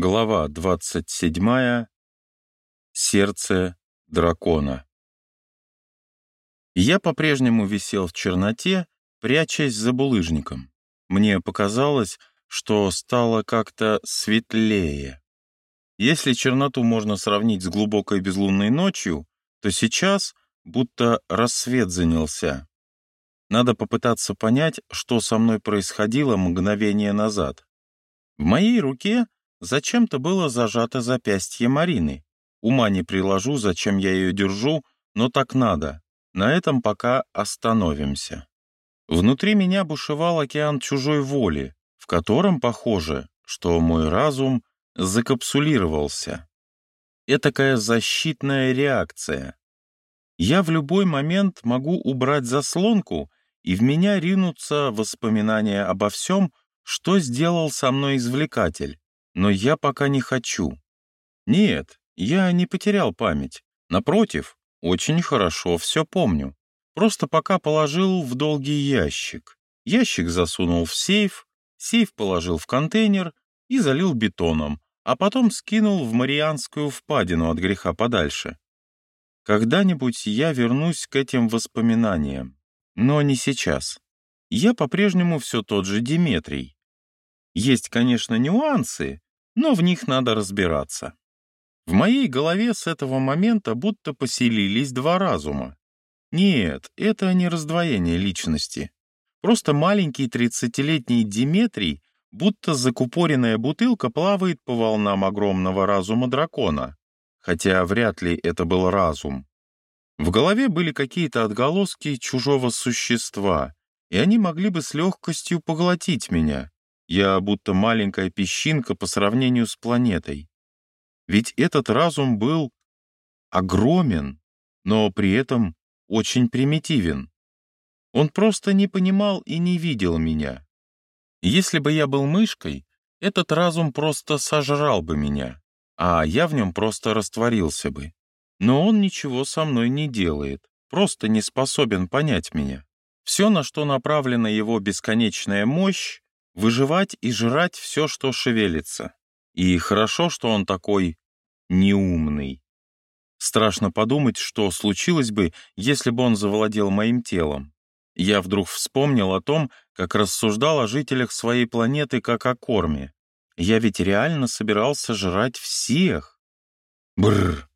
Глава 27. Сердце дракона. Я по-прежнему висел в черноте, прячась за булыжником. Мне показалось, что стало как-то светлее. Если черноту можно сравнить с глубокой безлунной ночью, то сейчас будто рассвет занялся. Надо попытаться понять, что со мной происходило мгновение назад. В моей руке Зачем-то было зажато запястье Марины. Ума не приложу, зачем я ее держу, но так надо. На этом пока остановимся. Внутри меня бушевал океан чужой воли, в котором, похоже, что мой разум закапсулировался. Этакая защитная реакция. Я в любой момент могу убрать заслонку, и в меня ринутся воспоминания обо всем, что сделал со мной извлекатель, но я пока не хочу. Нет, я не потерял память. Напротив, очень хорошо все помню. Просто пока положил в долгий ящик. Ящик засунул в сейф, сейф положил в контейнер и залил бетоном, а потом скинул в Марианскую впадину от греха подальше. Когда-нибудь я вернусь к этим воспоминаниям, но не сейчас. Я по-прежнему все тот же Диметрий. Есть, конечно, нюансы, но в них надо разбираться. В моей голове с этого момента будто поселились два разума. Нет, это не раздвоение личности. Просто маленький тридцатилетний Диметрий, будто закупоренная бутылка, плавает по волнам огромного разума дракона, хотя вряд ли это был разум. В голове были какие-то отголоски чужого существа, и они могли бы с легкостью поглотить меня. Я будто маленькая песчинка по сравнению с планетой. Ведь этот разум был огромен, но при этом очень примитивен. Он просто не понимал и не видел меня. Если бы я был мышкой, этот разум просто сожрал бы меня, а я в нем просто растворился бы. Но он ничего со мной не делает, просто не способен понять меня. Все, на что направлена его бесконечная мощь, выживать и жрать все, что шевелится. И хорошо, что он такой неумный. Страшно подумать, что случилось бы, если бы он завладел моим телом. Я вдруг вспомнил о том, как рассуждал о жителях своей планеты как о корме. Я ведь реально собирался жрать всех. Бррр.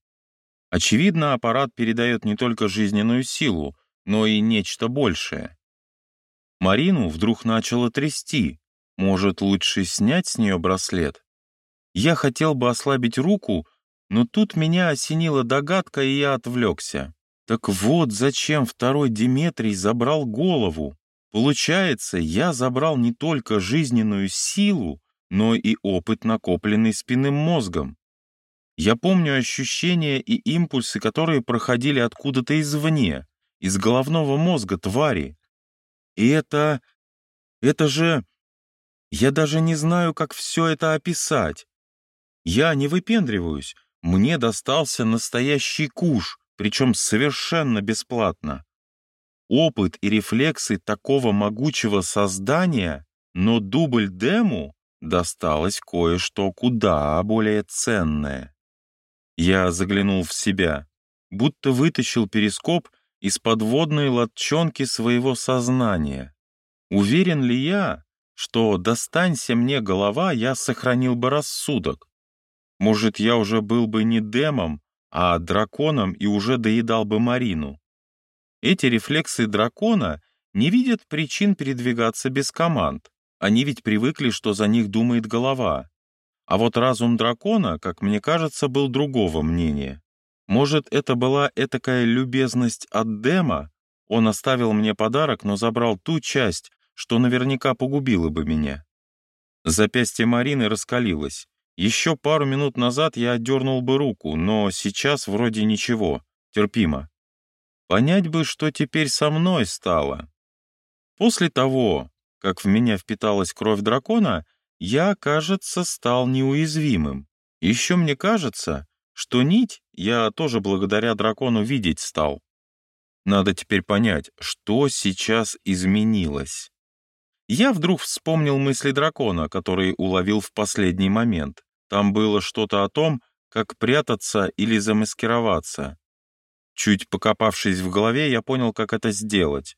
Очевидно, аппарат передает не только жизненную силу, но и нечто большее. Марину вдруг начало трясти, может, лучше снять с нее браслет? Я хотел бы ослабить руку, но тут меня осенила догадка, и я отвлекся. Так вот, зачем второй Диметрий забрал голову? Получается, я забрал не только жизненную силу, но и опыт, накопленный спинным мозгом. Я помню ощущения и импульсы, которые проходили откуда-то извне, из головного мозга твари. И это... это же... Я даже не знаю, как все это описать. Я не выпендриваюсь. Мне достался настоящий куш, причем совершенно бесплатно. Опыт и рефлексы такого могучего создания, но дубль дему досталось кое-что куда более ценное. Я заглянул в себя, будто вытащил перископ из подводной лодчонки своего сознания. Уверен ли я, что достанься мне голова, я сохранил бы рассудок. Может, я уже был бы не демом, а драконом и уже доедал бы Марину. Эти рефлексы дракона не видят причин передвигаться без команд. Они ведь привыкли, что за них думает голова. А вот разум дракона, как мне кажется, был другого мнения. Может, это была этакая любезность от Дема? Он оставил мне подарок, но забрал ту часть, что наверняка погубило бы меня. Запястье Марины раскалилось. Еще пару минут назад я отдернул бы руку, но сейчас вроде ничего, терпимо. Понять бы, что теперь со мной стало. После того, как в меня впиталась кровь дракона, я, кажется, стал неуязвимым. Еще мне кажется, что нить я тоже благодаря дракону видеть стал. Надо теперь понять, что сейчас изменилось. Я вдруг вспомнил мысли дракона, которые уловил в последний момент. Там было что-то о том, как прятаться или замаскироваться. Чуть покопавшись в голове, я понял, как это сделать.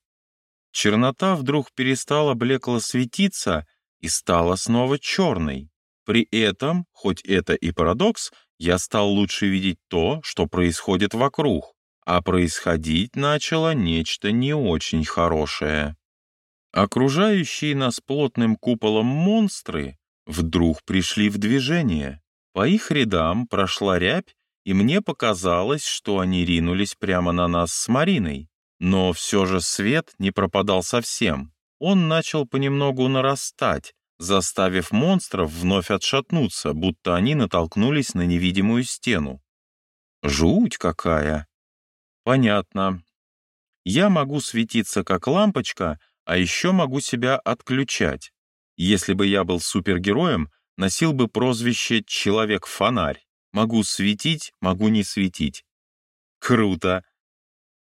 Чернота вдруг перестала блекло светиться и стала снова черной. При этом, хоть это и парадокс, я стал лучше видеть то, что происходит вокруг, а происходить начало нечто не очень хорошее. Окружающие нас плотным куполом монстры вдруг пришли в движение. По их рядам прошла рябь, и мне показалось, что они ринулись прямо на нас с Мариной. Но все же свет не пропадал совсем. Он начал понемногу нарастать, заставив монстров вновь отшатнуться, будто они натолкнулись на невидимую стену. Жуть какая! Понятно. Я могу светиться как лампочка, а еще могу себя отключать. Если бы я был супергероем, носил бы прозвище «Человек-фонарь». Могу светить, могу не светить. Круто.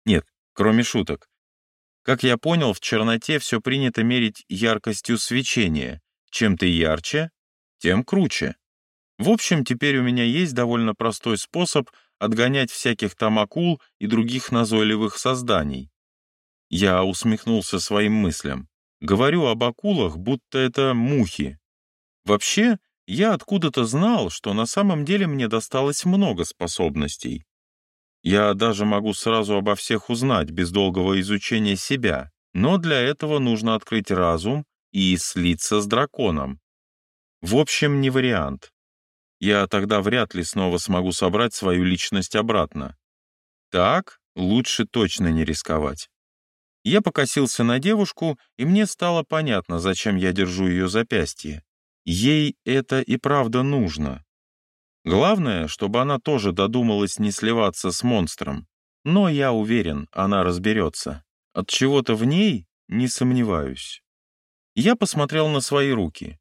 Нет, кроме шуток. Как я понял, в черноте все принято мерить яркостью свечения. Чем ты ярче, тем круче. В общем, теперь у меня есть довольно простой способ отгонять всяких там акул и других назойливых созданий. Я усмехнулся своим мыслям. Говорю об акулах, будто это мухи. Вообще, я откуда-то знал, что на самом деле мне досталось много способностей. Я даже могу сразу обо всех узнать без долгого изучения себя, но для этого нужно открыть разум и слиться с драконом. В общем, не вариант. Я тогда вряд ли снова смогу собрать свою личность обратно. Так лучше точно не рисковать. Я покосился на девушку, и мне стало понятно, зачем я держу ее запястье. Ей это и правда нужно. Главное, чтобы она тоже додумалась не сливаться с монстром. Но я уверен, она разберется. От чего-то в ней не сомневаюсь. Я посмотрел на свои руки.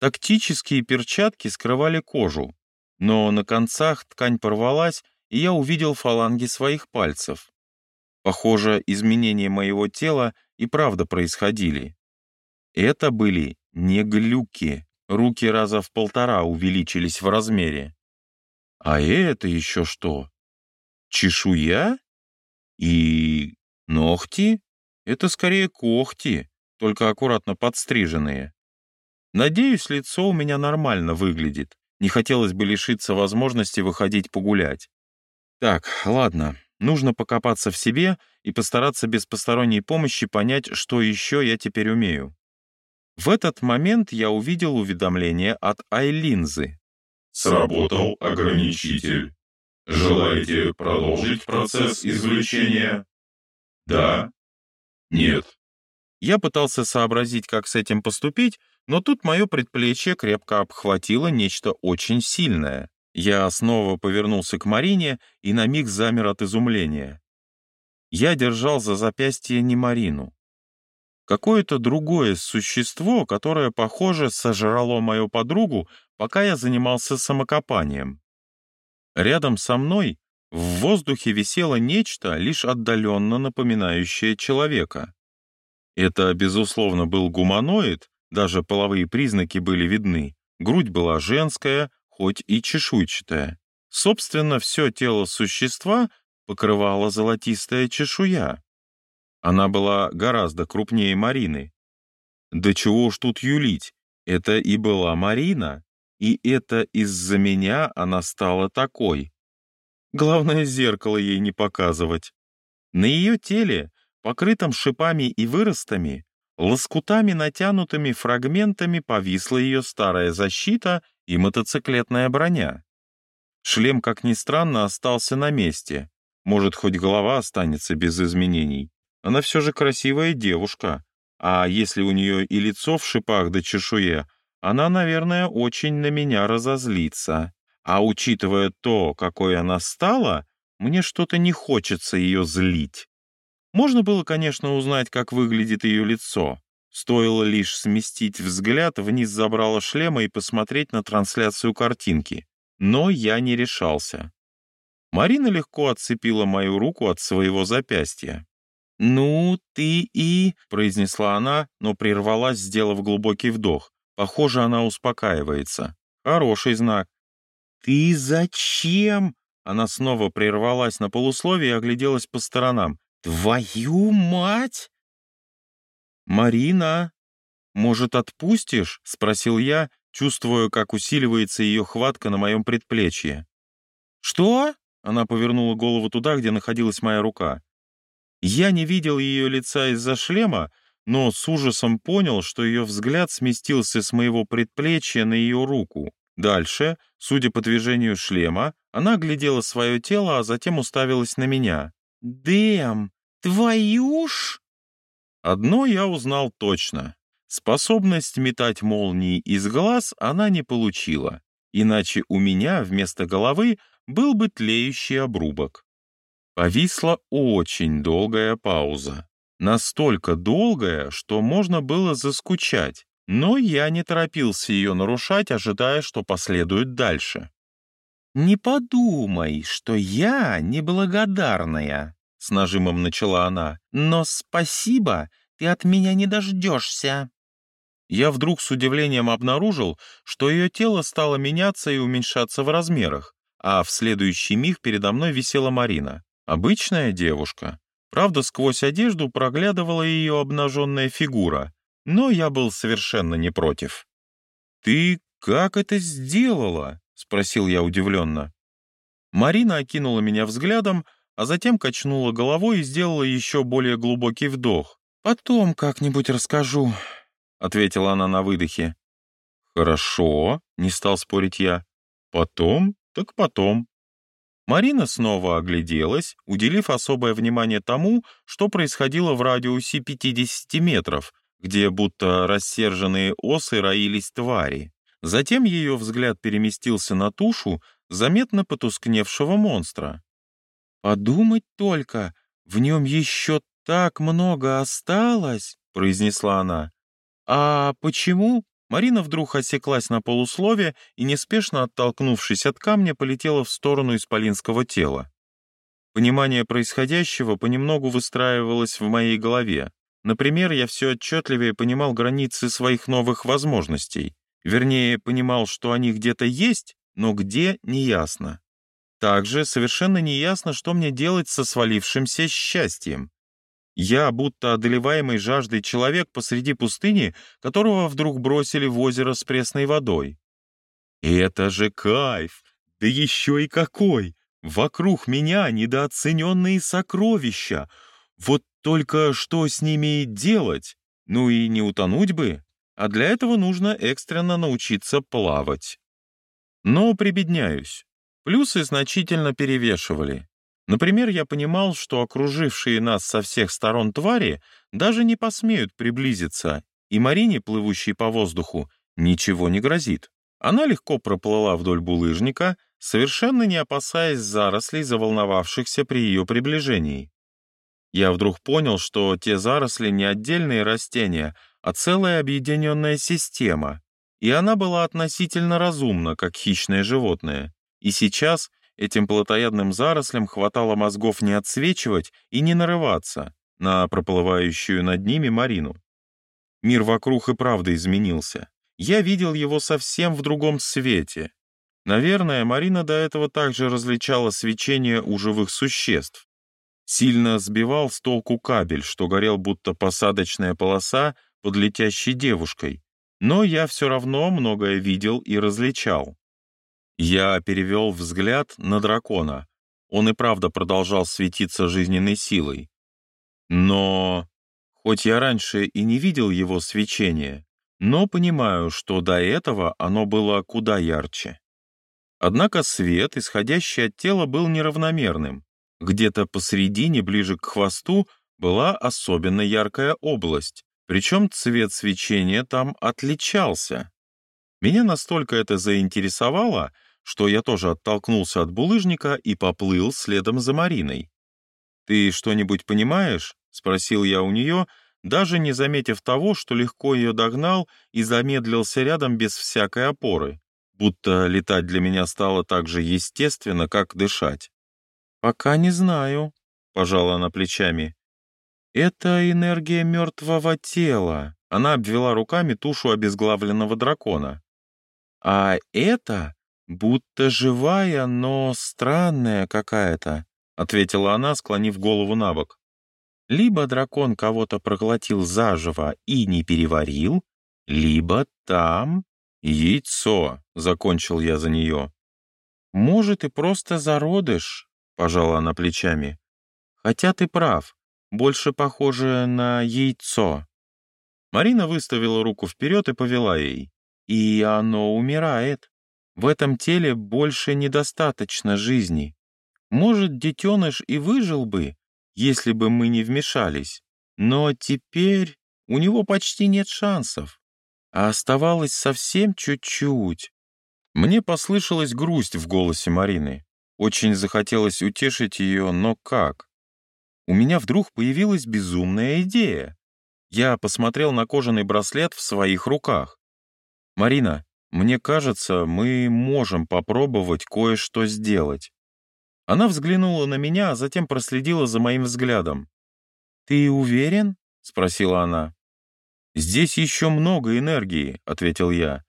Тактические перчатки скрывали кожу, но на концах ткань порвалась, и я увидел фаланги своих пальцев. Похоже, изменения моего тела и правда происходили. Это были не глюки, руки раза в полтора увеличились в размере. А это еще что? Чешуя? И ногти? Это скорее когти, только аккуратно подстриженные. Надеюсь, лицо у меня нормально выглядит. Не хотелось бы лишиться возможности выходить погулять. Так, ладно, Нужно покопаться в себе и постараться без посторонней помощи понять, что еще я теперь умею. В этот момент я увидел уведомление от Айлинзы. Сработал ограничитель. Желаете продолжить процесс извлечения? Да? Нет? Я пытался сообразить, как с этим поступить, но тут мое предплечье крепко обхватило нечто очень сильное. Я снова повернулся к Марине и на миг замер от изумления. Я держал за запястье не Марину. Какое-то другое существо, которое, похоже, сожрало мою подругу, пока я занимался самокопанием. Рядом со мной в воздухе висело нечто, лишь отдаленно напоминающее человека. Это, безусловно, был гуманоид, даже половые признаки были видны. Грудь была женская, хоть и чешуйчатая. Собственно, все тело существа покрывала золотистая чешуя. Она была гораздо крупнее Марины. Да чего уж тут юлить, это и была Марина, и это из-за меня она стала такой. Главное, зеркало ей не показывать. На ее теле, покрытом шипами и выростами, лоскутами натянутыми фрагментами повисла ее старая защита и мотоциклетная броня. Шлем, как ни странно, остался на месте. Может, хоть голова останется без изменений. Она все же красивая девушка. А если у нее и лицо в шипах да чешуе, она, наверное, очень на меня разозлится. А учитывая то, какой она стала, мне что-то не хочется ее злить. Можно было, конечно, узнать, как выглядит ее лицо. Стоило лишь сместить взгляд вниз забрала шлема и посмотреть на трансляцию картинки. Но я не решался. Марина легко отцепила мою руку от своего запястья. «Ну, ты и...» — произнесла она, но прервалась, сделав глубокий вдох. Похоже, она успокаивается. Хороший знак. «Ты зачем?» Она снова прервалась на полусловие и огляделась по сторонам. «Твою мать!» «Марина, может, отпустишь?» — спросил я, чувствуя, как усиливается ее хватка на моем предплечье. «Что?» — она повернула голову туда, где находилась моя рука. Я не видел ее лица из-за шлема, но с ужасом понял, что ее взгляд сместился с моего предплечья на ее руку. Дальше, судя по движению шлема, она глядела свое тело, а затем уставилась на меня. «Дэм, твою ж!» Одно я узнал точно. Способность метать молнии из глаз она не получила, иначе у меня вместо головы был бы тлеющий обрубок. Повисла очень долгая пауза. Настолько долгая, что можно было заскучать, но я не торопился ее нарушать, ожидая, что последует дальше. «Не подумай, что я неблагодарная», — с нажимом начала она, «но спасибо, ты от меня не дождешься». Я вдруг с удивлением обнаружил, что ее тело стало меняться и уменьшаться в размерах, а в следующий миг передо мной висела Марина. Обычная девушка. Правда, сквозь одежду проглядывала ее обнаженная фигура, но я был совершенно не против. «Ты как это сделала?» — спросил я удивленно. Марина окинула меня взглядом, а затем качнула головой и сделала еще более глубокий вдох. «Потом как-нибудь расскажу», — ответила она на выдохе. «Хорошо», — не стал спорить я. «Потом, так потом». Марина снова огляделась, уделив особое внимание тому, что происходило в радиусе 50 метров, где будто рассерженные осы роились твари. Затем ее взгляд переместился на тушу заметно потускневшего монстра. «Подумать только, в нем еще так много осталось», — произнесла она. «А почему?» Марина вдруг осеклась на полуслове и, неспешно оттолкнувшись от камня, полетела в сторону исполинского тела. Понимание происходящего понемногу выстраивалось в моей голове. Например, я все отчетливее понимал границы своих новых возможностей. Вернее, понимал, что они где-то есть, но где — неясно. Также совершенно неясно, что мне делать со свалившимся счастьем. Я, будто одолеваемый жаждой человек посреди пустыни, которого вдруг бросили в озеро с пресной водой. И это же кайф! Да еще и какой! Вокруг меня недооцененные сокровища. Вот только что с ними делать? Ну и не утонуть бы. А для этого нужно экстренно научиться плавать. Но прибедняюсь. Плюсы значительно перевешивали. Например, я понимал, что окружившие нас со всех сторон твари даже не посмеют приблизиться, и Марине, плывущей по воздуху, ничего не грозит. Она легко проплыла вдоль булыжника, совершенно не опасаясь зарослей, заволновавшихся при ее приближении. Я вдруг понял, что те заросли не отдельные растения, а целая объединенная система, и она была относительно разумна, как хищное животное. И сейчас — Этим плотоядным зарослям хватало мозгов не отсвечивать и не нарываться на проплывающую над ними Марину. Мир вокруг и правда изменился. Я видел его совсем в другом свете. Наверное, Марина до этого также различала свечение у живых существ. Сильно сбивал с толку кабель, что горел будто посадочная полоса под летящей девушкой. Но я все равно многое видел и различал. Я перевел взгляд на дракона. Он и правда продолжал светиться жизненной силой. Но, хоть я раньше и не видел его свечения, но понимаю, что до этого оно было куда ярче. Однако свет, исходящий от тела, был неравномерным. Где-то посередине, ближе к хвосту, была особенно яркая область, причем цвет свечения там отличался. Меня настолько это заинтересовало, что я тоже оттолкнулся от булыжника и поплыл следом за Мариной. «Ты что-нибудь понимаешь?» — спросил я у нее, даже не заметив того, что легко ее догнал и замедлился рядом без всякой опоры, будто летать для меня стало так же естественно, как дышать. «Пока не знаю», — пожала она плечами. «Это энергия мертвого тела», — она обвела руками тушу обезглавленного дракона. А это будто живая, но странная какая-то, ответила она, склонив голову на бок. Либо дракон кого-то проглотил заживо и не переварил, либо там яйцо, закончил я за нее. Может, и просто зародыш, пожала она плечами. Хотя ты прав, больше похоже на яйцо. Марина выставила руку вперед и повела ей. И оно умирает. В этом теле больше недостаточно жизни. Может, детеныш и выжил бы, если бы мы не вмешались. Но теперь у него почти нет шансов. А оставалось совсем чуть-чуть. Мне послышалась грусть в голосе Марины. Очень захотелось утешить ее, но как? У меня вдруг появилась безумная идея. Я посмотрел на кожаный браслет в своих руках. «Марина, мне кажется, мы можем попробовать кое-что сделать». Она взглянула на меня, а затем проследила за моим взглядом. «Ты уверен?» — спросила она. «Здесь еще много энергии», — ответил я.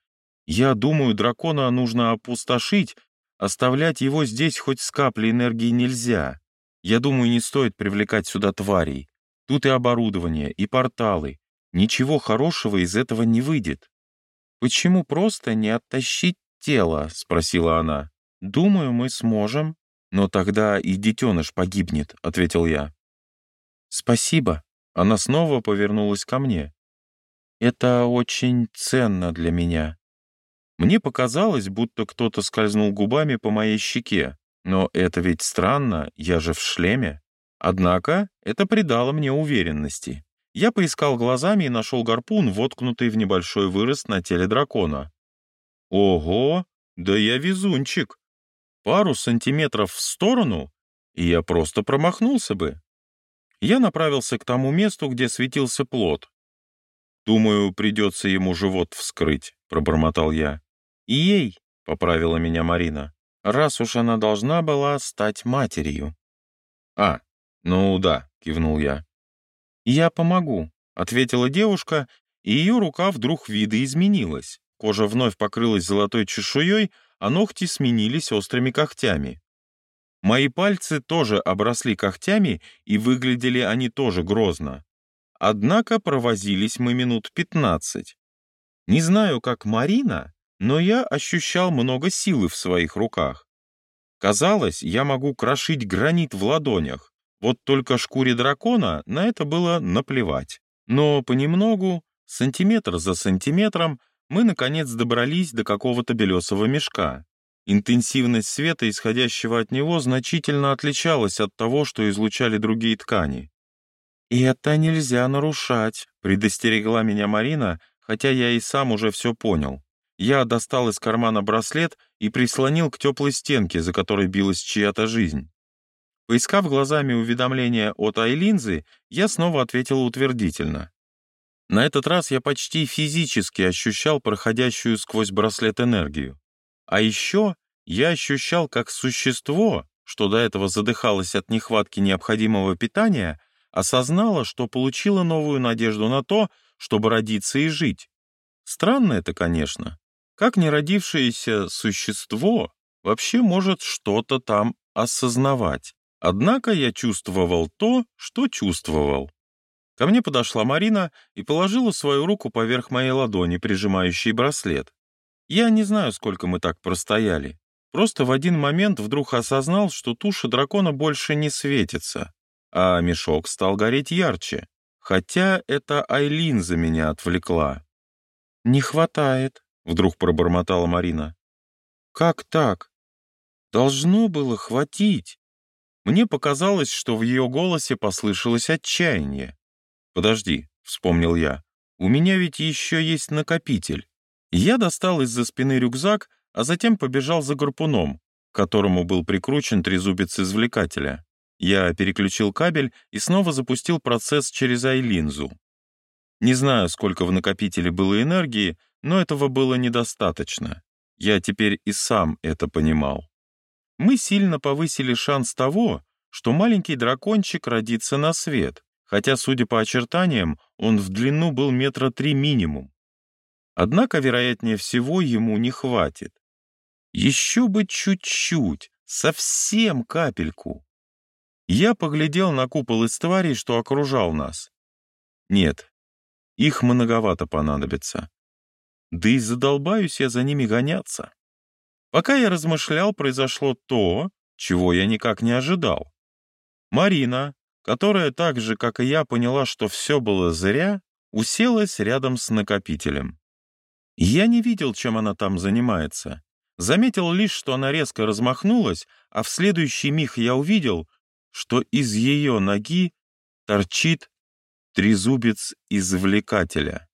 «Я думаю, дракона нужно опустошить, оставлять его здесь хоть с каплей энергии нельзя. Я думаю, не стоит привлекать сюда тварей. Тут и оборудование, и порталы. Ничего хорошего из этого не выйдет». «Почему просто не оттащить тело?» — спросила она. «Думаю, мы сможем». «Но тогда и детеныш погибнет», — ответил я. «Спасибо». Она снова повернулась ко мне. «Это очень ценно для меня». Мне показалось, будто кто-то скользнул губами по моей щеке, но это ведь странно, я же в шлеме. Однако это придало мне уверенности. Я поискал глазами и нашел гарпун, воткнутый в небольшой вырост на теле дракона. Ого, да я везунчик пару сантиметров в сторону, и я просто промахнулся бы. Я направился к тому месту, где светился плод. «Думаю, придется ему живот вскрыть», — пробормотал я. «И ей», — поправила меня Марина, «раз уж она должна была стать матерью». «А, ну да», — кивнул я. «Я помогу», — ответила девушка, и ее рука вдруг видоизменилась. Кожа вновь покрылась золотой чешуей, а ногти сменились острыми когтями. Мои пальцы тоже обросли когтями, и выглядели они тоже грозно. Однако провозились мы минут пятнадцать. Не знаю, как Марина, но я ощущал много силы в своих руках. Казалось, я могу крошить гранит в ладонях, вот только шкуре дракона на это было наплевать. Но понемногу, сантиметр за сантиметром, мы, наконец, добрались до какого-то белесого мешка. Интенсивность света, исходящего от него, значительно отличалась от того, что излучали другие ткани. «И это нельзя нарушать», — предостерегла меня Марина, хотя я и сам уже все понял. Я достал из кармана браслет и прислонил к теплой стенке, за которой билась чья-то жизнь. Поискав глазами уведомления от Айлинзы, я снова ответил утвердительно. На этот раз я почти физически ощущал проходящую сквозь браслет энергию. А еще я ощущал, как существо, что до этого задыхалось от нехватки необходимого питания, осознало, что получило новую надежду на то, чтобы родиться и жить. Странно это, конечно. Как неродившееся существо вообще может что-то там осознавать? Однако я чувствовал то, что чувствовал. Ко мне подошла Марина и положила свою руку поверх моей ладони, прижимающей браслет. Я не знаю, сколько мы так простояли. Просто в один момент вдруг осознал, что туша дракона больше не светится, а мешок стал гореть ярче. Хотя это Айлин за меня отвлекла. «Не хватает», — вдруг пробормотала Марина. «Как так? Должно было хватить». Мне показалось, что в ее голосе послышалось отчаяние. «Подожди», — вспомнил я, — «у меня ведь еще есть накопитель». Я достал из-за спины рюкзак, а затем побежал за гарпуном, к которому был прикручен трезубец извлекателя. Я переключил кабель и снова запустил процесс через Айлинзу. Не знаю, сколько в накопителе было энергии, но этого было недостаточно. Я теперь и сам это понимал. Мы сильно повысили шанс того, что маленький дракончик родится на свет, хотя, судя по очертаниям, он в длину был метра три минимум. Однако, вероятнее всего, ему не хватит. Еще бы чуть-чуть, совсем капельку. Я поглядел на купол из тварей, что окружал нас. Нет, их многовато понадобится. Да и задолбаюсь я за ними гоняться. Пока я размышлял, произошло то, чего я никак не ожидал. Марина, которая так же, как и я, поняла, что все было зря, уселась рядом с накопителем. Я не видел, чем она там занимается. Заметил лишь, что она резко размахнулась, а в следующий миг я увидел, что из ее ноги торчит трезубец извлекателя.